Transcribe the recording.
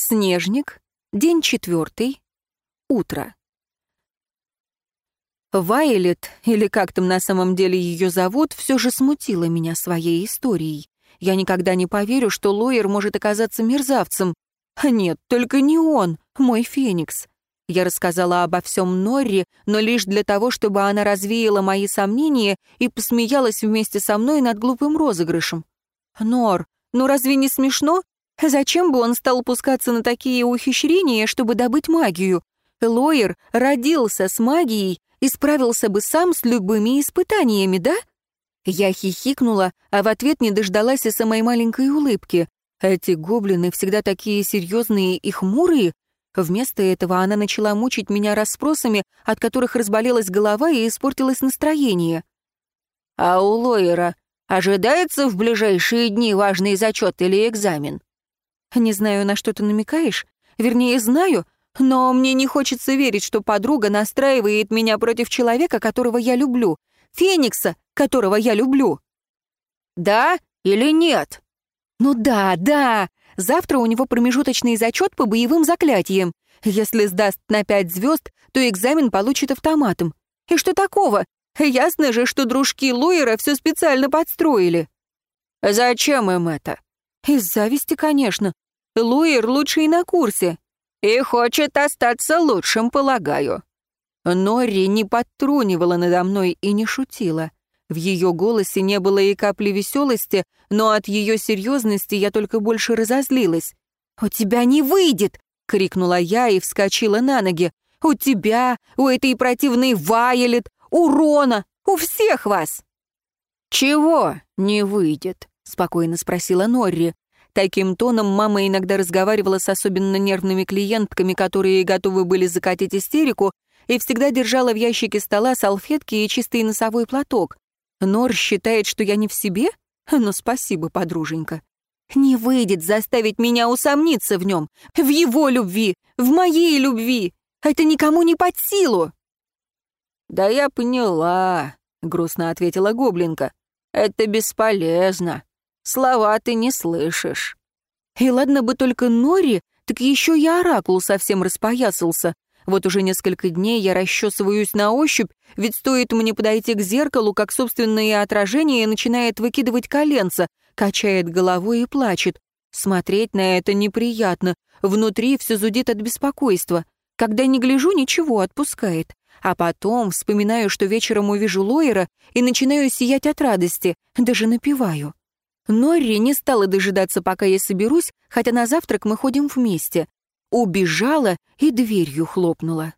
Снежник. День четвертый. Утро. Вайлет, или как там на самом деле ее зовут, все же смутила меня своей историей. Я никогда не поверю, что Лоер может оказаться мерзавцем. Нет, только не он, мой Феникс. Я рассказала обо всем Норри, но лишь для того, чтобы она развеяла мои сомнения и посмеялась вместе со мной над глупым розыгрышем. «Нор, ну разве не смешно? Зачем бы он стал пускаться на такие ухищрения, чтобы добыть магию? Лоер родился с магией и справился бы сам с любыми испытаниями, да? Я хихикнула, а в ответ не дождалась и самой маленькой улыбки. Эти гоблины всегда такие серьезные и хмурые. Вместо этого она начала мучить меня расспросами, от которых разболелась голова и испортилось настроение. «А у Лоера ожидается в ближайшие дни важный зачет или экзамен?» «Не знаю, на что ты намекаешь. Вернее, знаю, но мне не хочется верить, что подруга настраивает меня против человека, которого я люблю. Феникса, которого я люблю. Да или нет? Ну да, да. Завтра у него промежуточный зачет по боевым заклятиям. Если сдаст на пять звезд, то экзамен получит автоматом. И что такого? Ясно же, что дружки Луера все специально подстроили. Зачем им это? Из зависти, конечно. Луер лучший на курсе. И хочет остаться лучшим, полагаю. Нори не подтрунивала надо мной и не шутила. В ее голосе не было и капли веселости, но от ее серьезности я только больше разозлилась. «У тебя не выйдет!» — крикнула я и вскочила на ноги. «У тебя, у этой противной Вайолет, у Рона, у всех вас!» «Чего не выйдет?» — спокойно спросила Норри. Таким тоном мама иногда разговаривала с особенно нервными клиентками, которые готовы были закатить истерику, и всегда держала в ящике стола салфетки и чистый носовой платок. Нор считает, что я не в себе? Ну, спасибо, подруженька. Не выйдет заставить меня усомниться в нем, в его любви, в моей любви. Это никому не под силу. «Да я поняла», — грустно ответила Гоблинка. «Это бесполезно. Слова ты не слышишь». И ладно бы только Нори, так еще и Оракул совсем распоясался. Вот уже несколько дней я расчесываюсь на ощупь, ведь стоит мне подойти к зеркалу, как собственное отражение начинает выкидывать коленца, качает головой и плачет. Смотреть на это неприятно, внутри все зудит от беспокойства. Когда не гляжу, ничего отпускает. А потом вспоминаю, что вечером увижу Лойера и начинаю сиять от радости, даже напеваю. Норри не стала дожидаться, пока я соберусь, хотя на завтрак мы ходим вместе. Убежала и дверью хлопнула.